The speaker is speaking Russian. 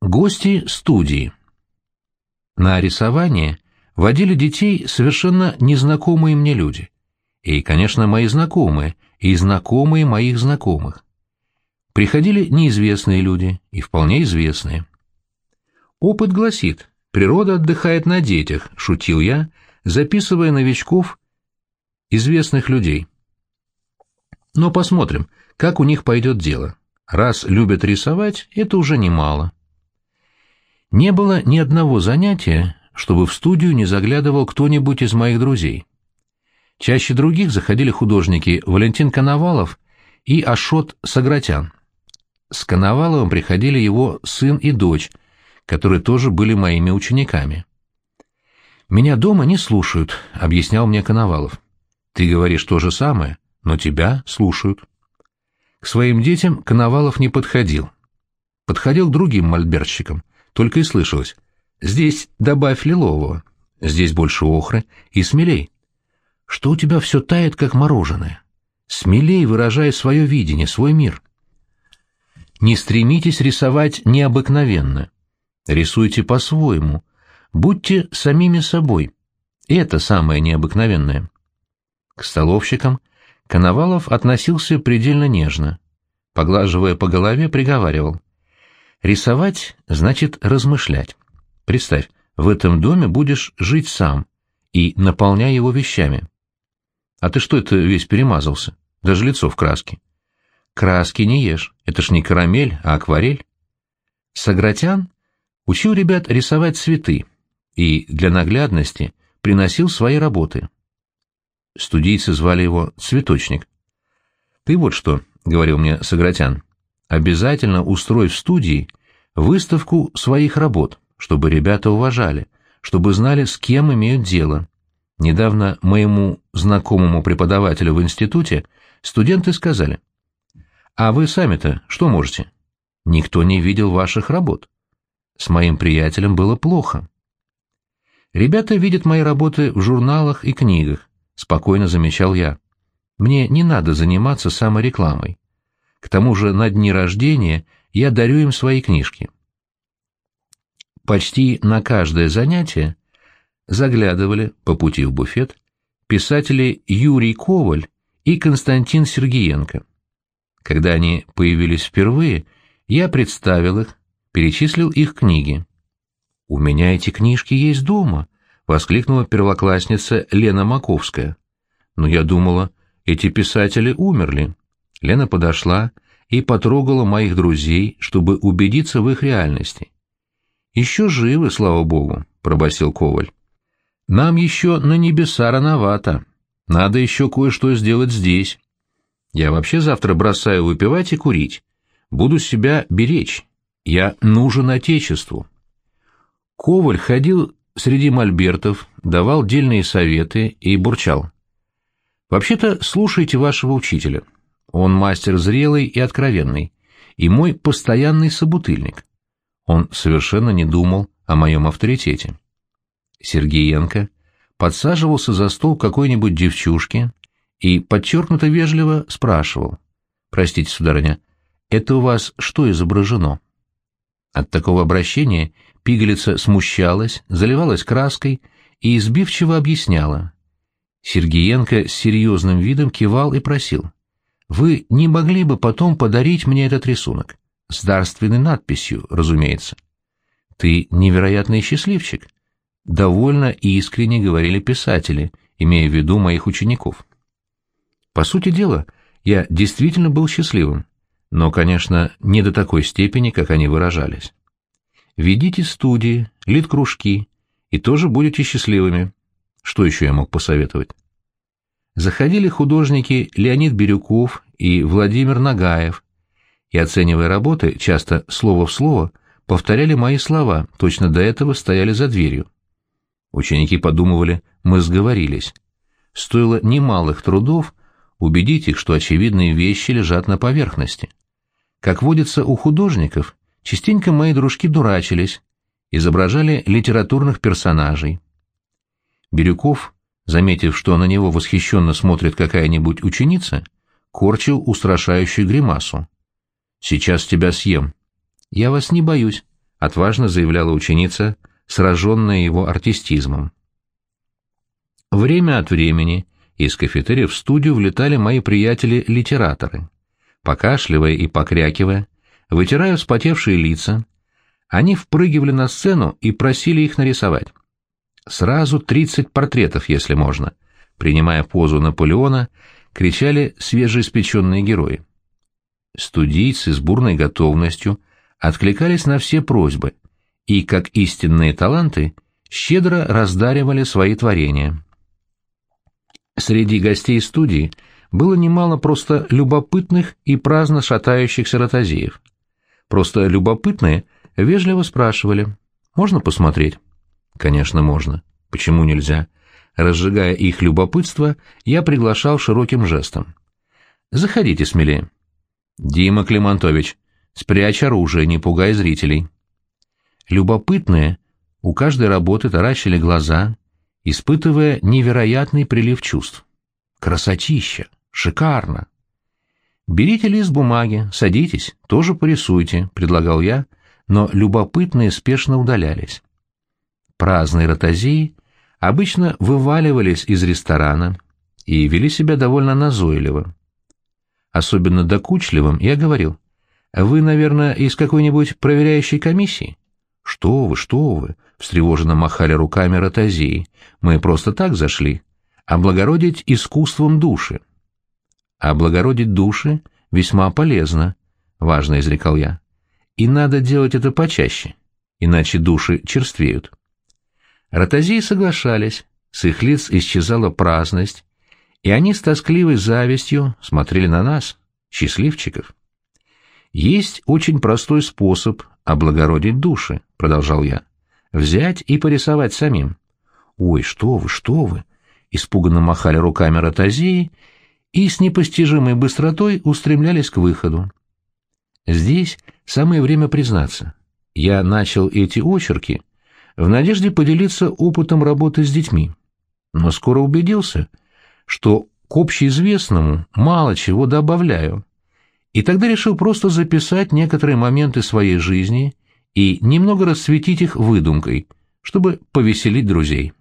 Гости студии. На рисование водили детей совершенно незнакомые мне люди. И, конечно, мои знакомые, и знакомые моих знакомых. Приходили неизвестные люди, и вполне известные. Опыт гласит, природа отдыхает на детях, шутил я, записывая новичков известных людей. Но посмотрим, как у них пойдет дело. Раз любят рисовать, это уже немало. Не было ни одного занятия, чтобы в студию не заглядывал кто-нибудь из моих друзей. Чаще других заходили художники Валентин Коновалов и Ашот Сагратян. С Коноваловым приходили его сын и дочь, которые тоже были моими учениками. «Меня дома не слушают», — объяснял мне Коновалов. «Ты говоришь то же самое, но тебя слушают». К своим детям Коновалов не подходил. Подходил к другим мольбертщикам, только и слышалось. Здесь добавь лилового, здесь больше охры и смелей. Что у тебя все тает, как мороженое? Смелей выражай свое видение, свой мир. Не стремитесь рисовать необыкновенно. Рисуйте по-своему. Будьте самими собой. Это самое необыкновенное. К столовщикам Коновалов относился предельно нежно. Поглаживая по голове, приговаривал. Рисовать значит размышлять. Представь, в этом доме будешь жить сам и наполняй его вещами. А ты что это весь перемазался? Даже лицо в краске. Краски не ешь, это ж не карамель, а акварель. Сагратян учил ребят рисовать цветы и для наглядности приносил свои работы. Студийцы звали его «Цветочник». «Ты вот что», — говорил мне Сагратян, Обязательно устрой в студии выставку своих работ, чтобы ребята уважали, чтобы знали, с кем имеют дело. Недавно моему знакомому преподавателю в институте студенты сказали, «А вы сами-то что можете?» «Никто не видел ваших работ». С моим приятелем было плохо. Ребята видят мои работы в журналах и книгах, спокойно замечал я. Мне не надо заниматься саморекламой. К тому же на дни рождения я дарю им свои книжки. Почти на каждое занятие заглядывали по пути в буфет писатели Юрий Коваль и Константин Сергиенко. Когда они появились впервые, я представил их, перечислил их книги. «У меня эти книжки есть дома», — воскликнула первоклассница Лена Маковская. «Но я думала, эти писатели умерли». Лена подошла и потрогала моих друзей, чтобы убедиться в их реальности. «Еще живы, слава богу», — пробасил Коваль. «Нам еще на небеса рановато. Надо еще кое-что сделать здесь. Я вообще завтра бросаю выпивать и курить. Буду себя беречь. Я нужен Отечеству». Коваль ходил среди мольбертов, давал дельные советы и бурчал. «Вообще-то слушайте вашего учителя. Он мастер зрелый и откровенный, и мой постоянный собутыльник. Он совершенно не думал о моем авторитете. Сергеенко подсаживался за стол какой-нибудь девчушки и подчеркнуто вежливо спрашивал. «Простите, сударыня, это у вас что изображено?» От такого обращения пигалица смущалась, заливалась краской и избивчиво объясняла. Сергеенко с серьезным видом кивал и просил. Вы не могли бы потом подарить мне этот рисунок? С дарственной надписью, разумеется. Ты невероятный счастливчик. Довольно искренне говорили писатели, имея в виду моих учеников. По сути дела, я действительно был счастливым, но, конечно, не до такой степени, как они выражались. Ведите студии, лид-кружки, и тоже будете счастливыми. Что еще я мог посоветовать? Заходили художники Леонид Бирюков и Владимир Нагаев, и, оценивая работы, часто слово в слово, повторяли мои слова, точно до этого стояли за дверью. Ученики подумывали, мы сговорились. Стоило немалых трудов убедить их, что очевидные вещи лежат на поверхности. Как водится у художников, частенько мои дружки дурачились, изображали литературных персонажей. Бирюков заметив, что на него восхищенно смотрит какая-нибудь ученица, корчил устрашающую гримасу. «Сейчас тебя съем». «Я вас не боюсь. отважно заявляла ученица, сраженная его артистизмом. Время от времени из кафетерия в студию влетали мои приятели-литераторы. Покашливая и покрякивая, вытирая вспотевшие лица, они впрыгивали на сцену и просили их нарисовать. Сразу тридцать портретов, если можно. Принимая позу Наполеона, кричали свежеиспеченные герои. Студийцы с бурной готовностью откликались на все просьбы и, как истинные таланты, щедро раздаривали свои творения. Среди гостей студии было немало просто любопытных и праздно шатающихся ротозеев. Просто любопытные вежливо спрашивали, можно посмотреть? Конечно, можно. Почему нельзя? Разжигая их любопытство, я приглашал широким жестом. Заходите смелее. Дима Климантович, спрячь оружие, не пугай зрителей. Любопытные у каждой работы таращили глаза, испытывая невероятный прилив чувств. Красотища! Шикарно! «Берите лист бумаги, садитесь, тоже порисуйте», — предлагал я, но любопытные спешно удалялись. Праздные ротозеи обычно вываливались из ресторана и вели себя довольно назойливо. Особенно докучливым я говорил, «Вы, наверное, из какой-нибудь проверяющей комиссии?» «Что вы, что вы!» — встревоженно махали руками ротозеи. «Мы просто так зашли. Облагородить искусством души». «Облагородить души весьма полезно», — важно изрекал я. «И надо делать это почаще, иначе души черствеют». Ротозеи соглашались, с их лиц исчезала праздность, и они с тоскливой завистью смотрели на нас, счастливчиков. «Есть очень простой способ облагородить души», — продолжал я. «Взять и порисовать самим». «Ой, что вы, что вы!» — испуганно махали руками ротозеи и с непостижимой быстротой устремлялись к выходу. Здесь самое время признаться. Я начал эти очерки — в надежде поделиться опытом работы с детьми. Но скоро убедился, что к общеизвестному мало чего добавляю. И тогда решил просто записать некоторые моменты своей жизни и немного расцветить их выдумкой, чтобы повеселить друзей.